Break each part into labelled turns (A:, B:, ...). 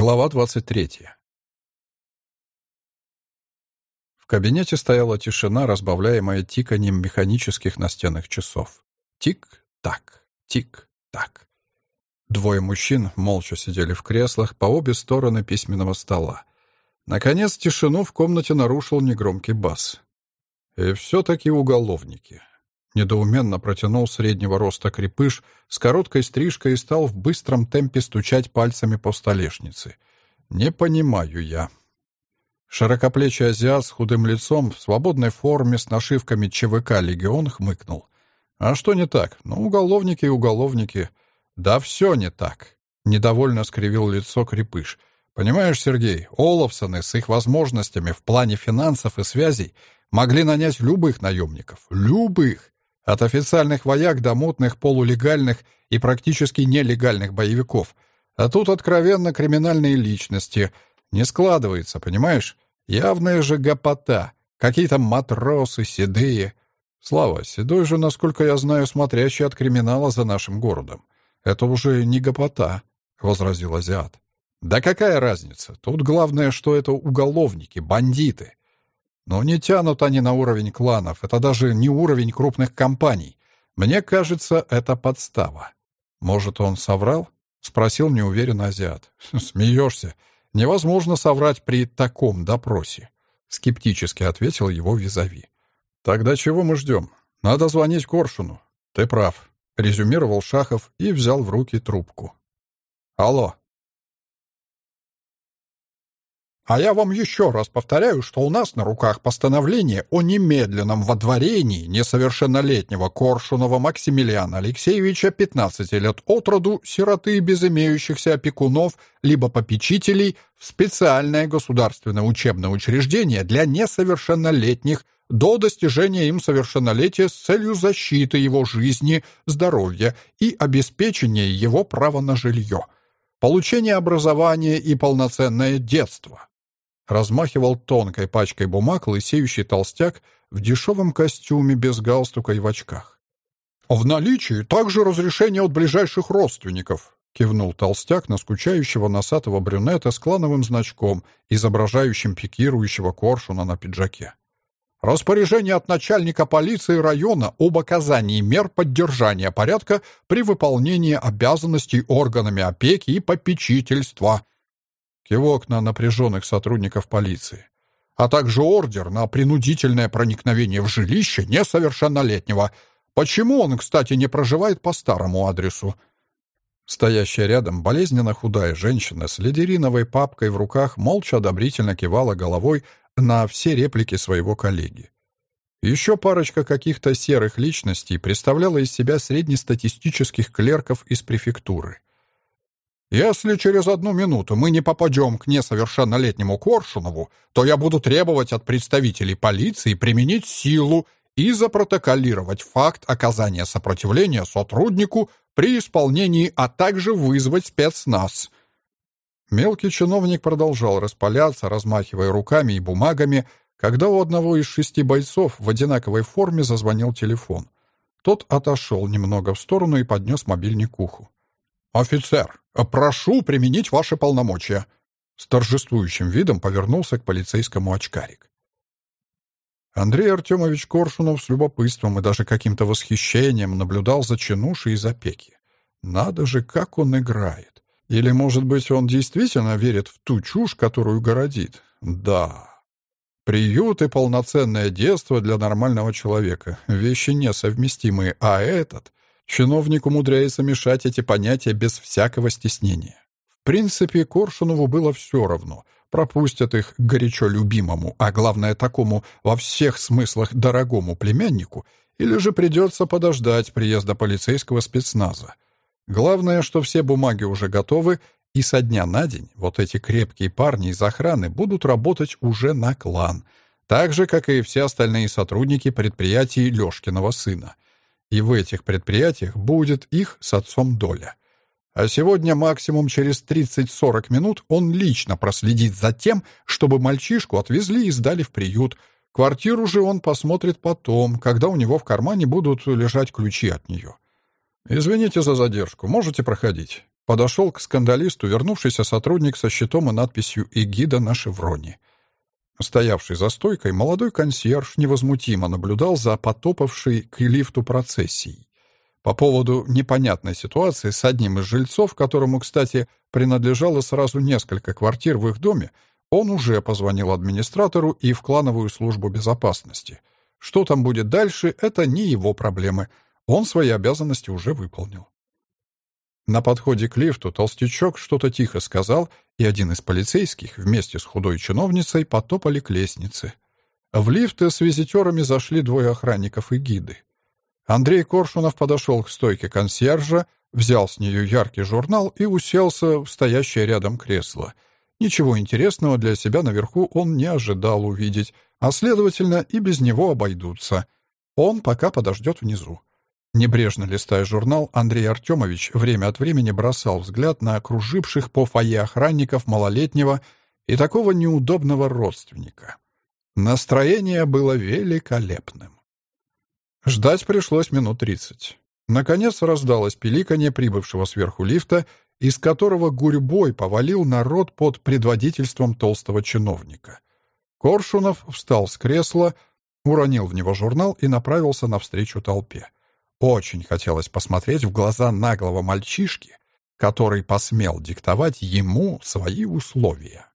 A: Глава 23. В кабинете стояла тишина, разбавляемая тиканьем механических настенных часов. Тик-так, тик-так. Двое мужчин молча сидели в креслах по обе стороны письменного стола. Наконец тишину в комнате нарушил негромкий бас. И все-таки уголовники. Недоуменно протянул среднего роста крепыш с короткой стрижкой и стал в быстром темпе стучать пальцами по столешнице. «Не понимаю я». Широкоплечий азиат с худым лицом, в свободной форме, с нашивками ЧВК «Легион» хмыкнул. «А что не так? Ну, уголовники и уголовники». «Да все не так», — недовольно скривил лицо крепыш. «Понимаешь, Сергей, Олафсоны с их возможностями в плане финансов и связей могли нанять любых наемников. Любых. От официальных вояк до мутных, полулегальных и практически нелегальных боевиков. А тут откровенно криминальные личности. Не складывается, понимаешь? Явная же гопота. Какие-то матросы, седые. Слава, седой же, насколько я знаю, смотрящий от криминала за нашим городом. Это уже не гопота, — возразил азиат. Да какая разница? Тут главное, что это уголовники, бандиты. Но не тянут они на уровень кланов, это даже не уровень крупных компаний. Мне кажется, это подстава. Может, он соврал? Спросил неуверенно азиат. Смеешься? Невозможно соврать при таком допросе. Скептически ответил его визави. Тогда чего мы ждем? Надо звонить Коршуну. Ты прав. Резюмировал Шахов и взял в руки трубку. Алло. А я вам еще раз повторяю, что у нас на руках постановление о немедленном водворении несовершеннолетнего Коршунова Максимилиана Алексеевича 15 лет от роду, сироты без имеющихся опекунов, либо попечителей, в специальное государственное учебное учреждение для несовершеннолетних до достижения им совершеннолетия с целью защиты его жизни, здоровья и обеспечения его права на жилье, получения образования и полноценное детство размахивал тонкой пачкой бумаг лысеющий толстяк в дешевом костюме без галстука и в очках. «В наличии также разрешение от ближайших родственников», — кивнул толстяк на скучающего носатого брюнета с клановым значком, изображающим пикирующего коршуна на пиджаке. Распоряжение от начальника полиции района об оказании мер поддержания порядка при выполнении обязанностей органами опеки и попечительства, Кивок на напряженных сотрудников полиции. А также ордер на принудительное проникновение в жилище несовершеннолетнего. Почему он, кстати, не проживает по старому адресу? Стоящая рядом болезненно худая женщина с лидериновой папкой в руках молча одобрительно кивала головой на все реплики своего коллеги. Еще парочка каких-то серых личностей представляла из себя среднестатистических клерков из префектуры — если через одну минуту мы не попадем к несовершеннолетнему Коршунову, то я буду требовать от представителей полиции применить силу и запротоколировать факт оказания сопротивления сотруднику при исполнении, а также вызвать спецназ». Мелкий чиновник продолжал распаляться, размахивая руками и бумагами, когда у одного из шести бойцов в одинаковой форме зазвонил телефон. Тот отошел немного в сторону и поднес мобильник к уху. «Офицер, прошу применить ваши полномочия!» С торжествующим видом повернулся к полицейскому очкарик. Андрей Артемович Коршунов с любопытством и даже каким-то восхищением наблюдал за чинушей из опеки. Надо же, как он играет! Или, может быть, он действительно верит в ту чушь, которую городит? Да. Приют и полноценное детство для нормального человека — вещи несовместимые, а этот Чиновник умудряется мешать эти понятия без всякого стеснения. В принципе, Коршунову было все равно. Пропустят их горячо любимому, а главное такому во всех смыслах дорогому племяннику, или же придется подождать приезда полицейского спецназа. Главное, что все бумаги уже готовы, и со дня на день вот эти крепкие парни из охраны будут работать уже на клан, так же, как и все остальные сотрудники предприятий Лёшкиного сына — и в этих предприятиях будет их с отцом доля. А сегодня максимум через 30-40 минут он лично проследит за тем, чтобы мальчишку отвезли и сдали в приют. Квартиру же он посмотрит потом, когда у него в кармане будут лежать ключи от нее. «Извините за задержку, можете проходить», — Подошел к скандалисту вернувшийся сотрудник со щитом и надписью «Эгида на шевроне». Стоявший за стойкой, молодой консьерж невозмутимо наблюдал за потопавшей к лифту процессией. По поводу непонятной ситуации с одним из жильцов, которому, кстати, принадлежало сразу несколько квартир в их доме, он уже позвонил администратору и в клановую службу безопасности. Что там будет дальше, это не его проблемы. Он свои обязанности уже выполнил. На подходе к лифту толстячок что-то тихо сказал, и один из полицейских вместе с худой чиновницей потопали к лестнице. В лифты с визитерами зашли двое охранников и гиды. Андрей Коршунов подошел к стойке консьержа, взял с нее яркий журнал и уселся в стоящее рядом кресло. Ничего интересного для себя наверху он не ожидал увидеть, а, следовательно, и без него обойдутся. Он пока подождет внизу. Небрежно листая журнал, Андрей Артемович время от времени бросал взгляд на окруживших по фойе охранников малолетнего и такого неудобного родственника. Настроение было великолепным. Ждать пришлось минут тридцать. Наконец раздалось пиликанье прибывшего сверху лифта, из которого гурьбой повалил народ под предводительством толстого чиновника. Коршунов встал с кресла, уронил в него журнал и направился навстречу толпе. Очень хотелось посмотреть в глаза наглого мальчишки, который посмел диктовать ему свои условия.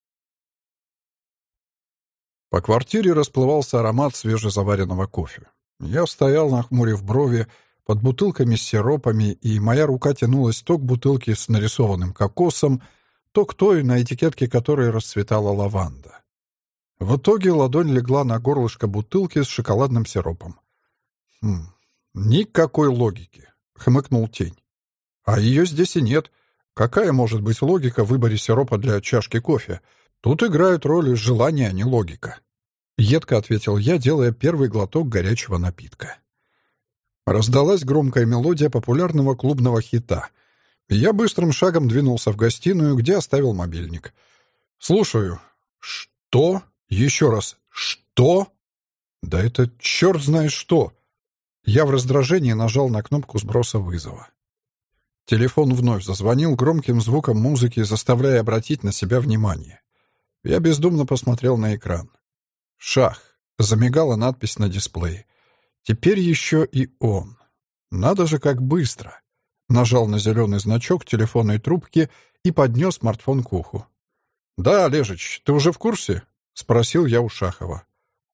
A: По квартире расплывался аромат свежезаваренного кофе. Я стоял, нахмурив брови, под бутылками с сиропами, и моя рука тянулась то к бутылке с нарисованным кокосом, то к той, на этикетке которой расцветала лаванда. В итоге ладонь легла на горлышко бутылки с шоколадным сиропом. Хм, «Никакой логики», — хмыкнул тень. «А ее здесь и нет. Какая может быть логика в выборе сиропа для чашки кофе? Тут играют роль желания, а не логика». Едко ответил я, делая первый глоток горячего напитка. Раздалась громкая мелодия популярного клубного хита. Я быстрым шагом двинулся в гостиную, где оставил мобильник. «Слушаю». «Что? Еще раз. Что?» «Да это черт знает что!» Я в раздражении нажал на кнопку сброса вызова. Телефон вновь зазвонил громким звуком музыки, заставляя обратить на себя внимание. Я бездумно посмотрел на экран. «Шах!» — замигала надпись на дисплее. «Теперь еще и он. Надо же, как быстро!» Нажал на зеленый значок телефонной трубки и поднес смартфон к уху. «Да, Олежич, ты уже в курсе?» — спросил я у Шахова.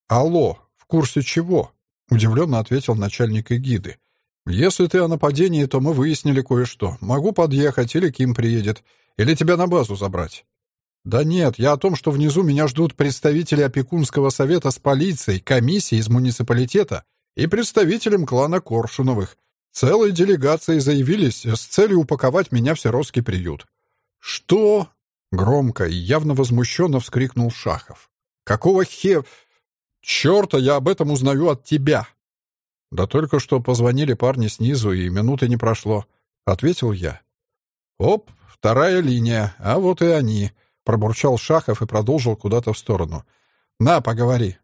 A: «Алло, в курсе чего?» Удивленно ответил начальник эгиды. «Если ты о нападении, то мы выяснили кое-что. Могу подъехать, или Ким приедет, или тебя на базу забрать». «Да нет, я о том, что внизу меня ждут представители опекунского совета с полицией, комиссией из муниципалитета и представителем клана Коршуновых. Целой делегацией заявились с целью упаковать меня в сиротский приют». «Что?» — громко и явно возмущенно вскрикнул Шахов. «Какого хе...» «Черта, я об этом узнаю от тебя!» «Да только что позвонили парни снизу, и минуты не прошло», — ответил я. «Оп, вторая линия, а вот и они», — пробурчал Шахов и продолжил куда-то в сторону. «На, поговори».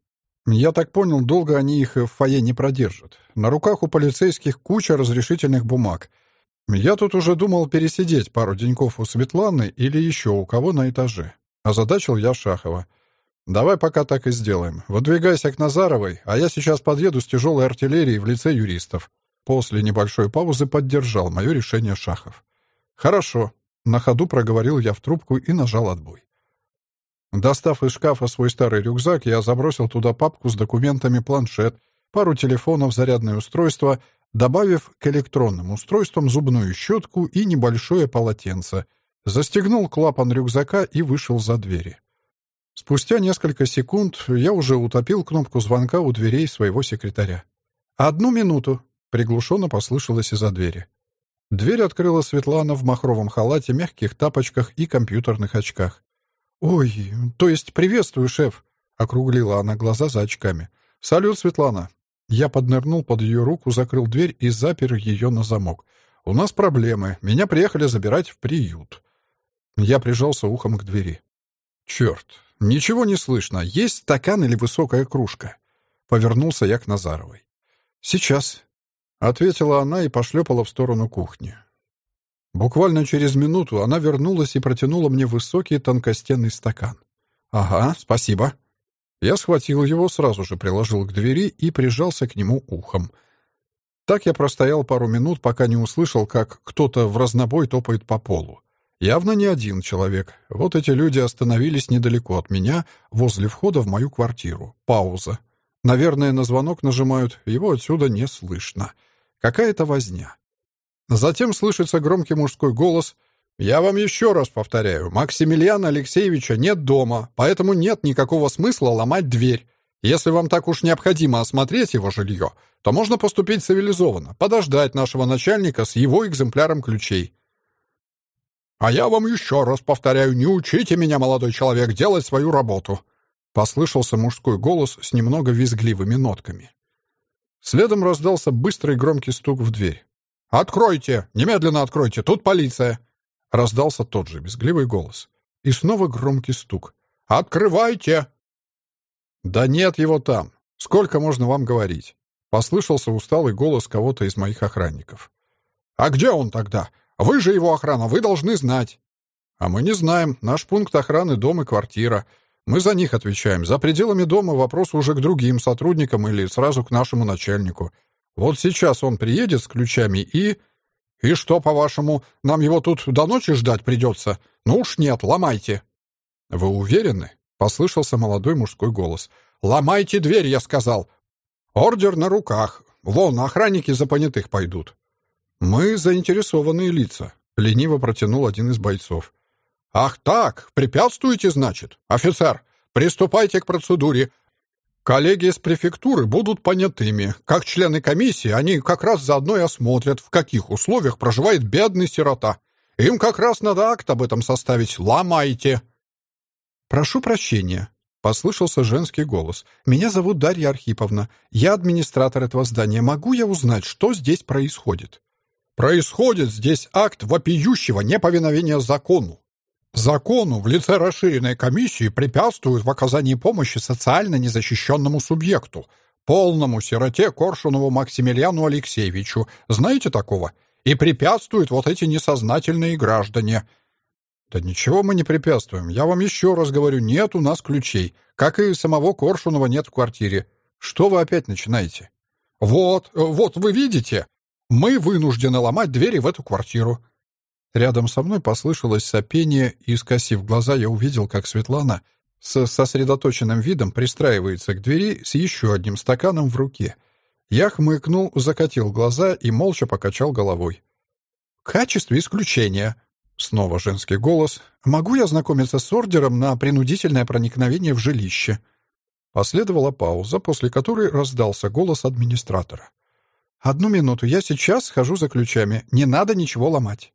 A: Я так понял, долго они их в фойе не продержат. На руках у полицейских куча разрешительных бумаг. Я тут уже думал пересидеть пару деньков у Светланы или еще у кого на этаже. Озадачил я Шахова. «Давай пока так и сделаем. Выдвигайся к Назаровой, а я сейчас подъеду с тяжелой артиллерией в лице юристов». После небольшой паузы поддержал мое решение Шахов. «Хорошо». На ходу проговорил я в трубку и нажал отбой. Достав из шкафа свой старый рюкзак, я забросил туда папку с документами, планшет, пару телефонов, зарядное устройство, добавив к электронным устройствам зубную щетку и небольшое полотенце, застегнул клапан рюкзака и вышел за двери. Спустя несколько секунд я уже утопил кнопку звонка у дверей своего секретаря. «Одну минуту!» — приглушенно послышалось из-за двери. Дверь открыла Светлана в махровом халате, мягких тапочках и компьютерных очках. «Ой, то есть приветствую, шеф!» — округлила она глаза за очками. «Салют, Светлана!» Я поднырнул под ее руку, закрыл дверь и запер ее на замок. «У нас проблемы. Меня приехали забирать в приют». Я прижался ухом к двери. «Черт, «Ничего не слышно. Есть стакан или высокая кружка?» Повернулся я к Назаровой. «Сейчас», — ответила она и пошлепала в сторону кухни. Буквально через минуту она вернулась и протянула мне высокий тонкостенный стакан. «Ага, спасибо». Я схватил его, сразу же приложил к двери и прижался к нему ухом. Так я простоял пару минут, пока не услышал, как кто-то в разнобой топает по полу. Явно не один человек. Вот эти люди остановились недалеко от меня, возле входа в мою квартиру. Пауза. Наверное, на звонок нажимают, его отсюда не слышно. Какая-то возня. Затем слышится громкий мужской голос. «Я вам еще раз повторяю, Максимилиана Алексеевича нет дома, поэтому нет никакого смысла ломать дверь. Если вам так уж необходимо осмотреть его жилье, то можно поступить цивилизованно, подождать нашего начальника с его экземпляром ключей. «А я вам еще раз повторяю, не учите меня, молодой человек, делать свою работу!» Послышался мужской голос с немного визгливыми нотками. Следом раздался быстрый громкий стук в дверь. «Откройте! Немедленно откройте! Тут полиция!» Раздался тот же визгливый голос. И снова громкий стук. «Открывайте!» «Да нет его там! Сколько можно вам говорить?» Послышался усталый голос кого-то из моих охранников. «А где он тогда? Вы же его охрана, вы должны знать». «А мы не знаем. Наш пункт охраны — дом и квартира. Мы за них отвечаем. За пределами дома вопрос уже к другим сотрудникам или сразу к нашему начальнику. Вот сейчас он приедет с ключами и...» «И что, по-вашему, нам его тут до ночи ждать придется? Ну уж нет, ломайте». «Вы уверены?» — послышался молодой мужской голос. «Ломайте дверь, я сказал. Ордер на руках. Вон, охранники за понятых пойдут». «Мы заинтересованные лица», — лениво протянул один из бойцов. «Ах так, препятствуете, значит? Офицер, приступайте к процедуре. Коллеги из префектуры будут понятыми. Как члены комиссии, они как раз заодно и осмотрят, в каких условиях проживает бедный сирота. Им как раз надо акт об этом составить. Ломайте!» «Прошу прощения», — послышался женский голос. «Меня зовут Дарья Архиповна. Я администратор этого здания. Могу я узнать, что здесь происходит?» Происходит здесь акт вопиющего неповиновения закону. Закону в лице расширенной комиссии препятствуют в оказании помощи социально незащищенному субъекту, полному сироте Коршунову Максимилиану Алексеевичу. Знаете такого? И препятствуют вот эти несознательные граждане. Да ничего мы не препятствуем. Я вам еще раз говорю, нет у нас ключей. Как и самого Коршунова нет в квартире. Что вы опять начинаете? Вот, вот вы видите, мы вынуждены ломать двери в эту квартиру». Рядом со мной послышалось сопение, и, скосив глаза, я увидел, как Светлана с сосредоточенным видом пристраивается к двери с еще одним стаканом в руке. Я хмыкнул, закатил глаза и молча покачал головой. «В качестве исключения», — снова женский голос, «могу я знакомиться с ордером на принудительное проникновение в жилище?» Последовала пауза, после которой раздался голос администратора. «Одну минуту, я сейчас схожу за ключами. Не надо ничего ломать».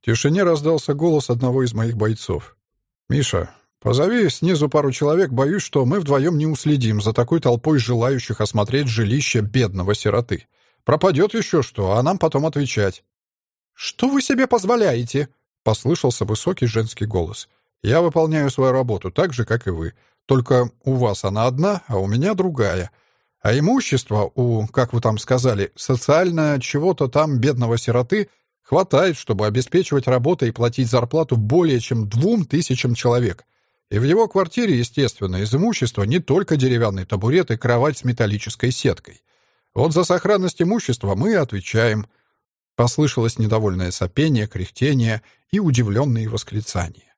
A: В тишине раздался голос одного из моих бойцов. «Миша, позови снизу пару человек, боюсь, что мы вдвоем не уследим за такой толпой желающих осмотреть жилище бедного сироты. Пропадет еще что, а нам потом отвечать». «Что вы себе позволяете?» — послышался высокий женский голос. «Я выполняю свою работу так же, как и вы. Только у вас она одна, а у меня другая. А имущество у, как вы там сказали, социально чего-то там бедного сироты хватает, чтобы обеспечивать работой и платить зарплату более чем двум тысячам человек. И в его квартире, естественно, из имущества не только деревянный табурет и кровать с металлической сеткой. Вот за сохранность имущества мы отвечаем. Послышалось недовольное сопение, кряхтение и удивленные восклицания.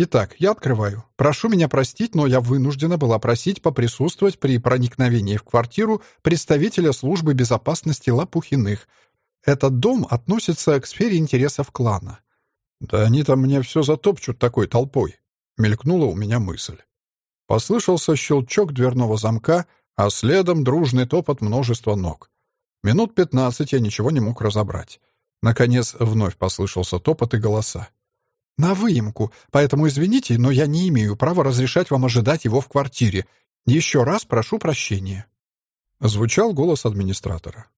A: Итак, я открываю. Прошу меня простить, но я вынуждена была просить поприсутствовать при проникновении в квартиру представителя службы безопасности Лопухиных. Этот дом относится к сфере интересов клана. Да они там мне все затопчут такой толпой. Мелькнула у меня мысль. Послышался щелчок дверного замка, а следом дружный топот множества ног. Минут пятнадцать я ничего не мог разобрать. Наконец вновь послышался топот и голоса. «На выемку, поэтому извините, но я не имею права разрешать вам ожидать его в квартире. Еще раз прошу прощения». Звучал голос администратора.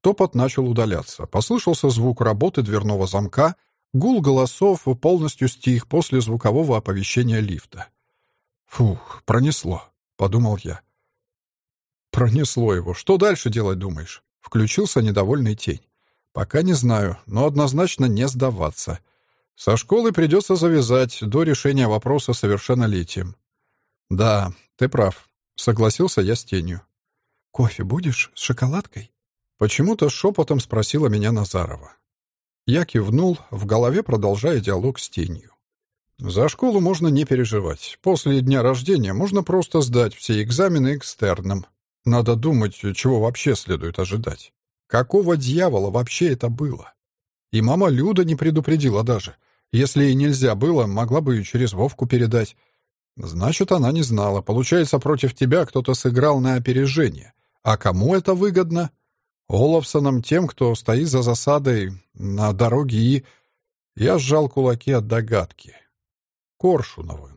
A: Топот начал удаляться. Послышался звук работы дверного замка, гул голосов полностью стих после звукового оповещения лифта. «Фух, пронесло», — подумал я. «Пронесло его. Что дальше делать, думаешь?» Включился недовольный тень. Пока не знаю, но однозначно не сдаваться. Со школы придется завязать до решения вопроса совершеннолетием. Да, ты прав. Согласился я с тенью. «Кофе будешь с шоколадкой?» Почему-то шепотом спросила меня Назарова. Я кивнул, в голове продолжая диалог с тенью. За школу можно не переживать. После дня рождения можно просто сдать все экзамены экстерном. Надо думать, чего вообще следует ожидать. Какого дьявола вообще это было? И мама Люда не предупредила даже. Если ей нельзя было, могла бы и через Вовку передать. Значит, она не знала. Получается, против тебя кто-то сыграл на опережение. А кому это выгодно? Олафсонам, тем, кто стоит за засадой на дороге и... Я сжал кулаки от догадки. Коршунову.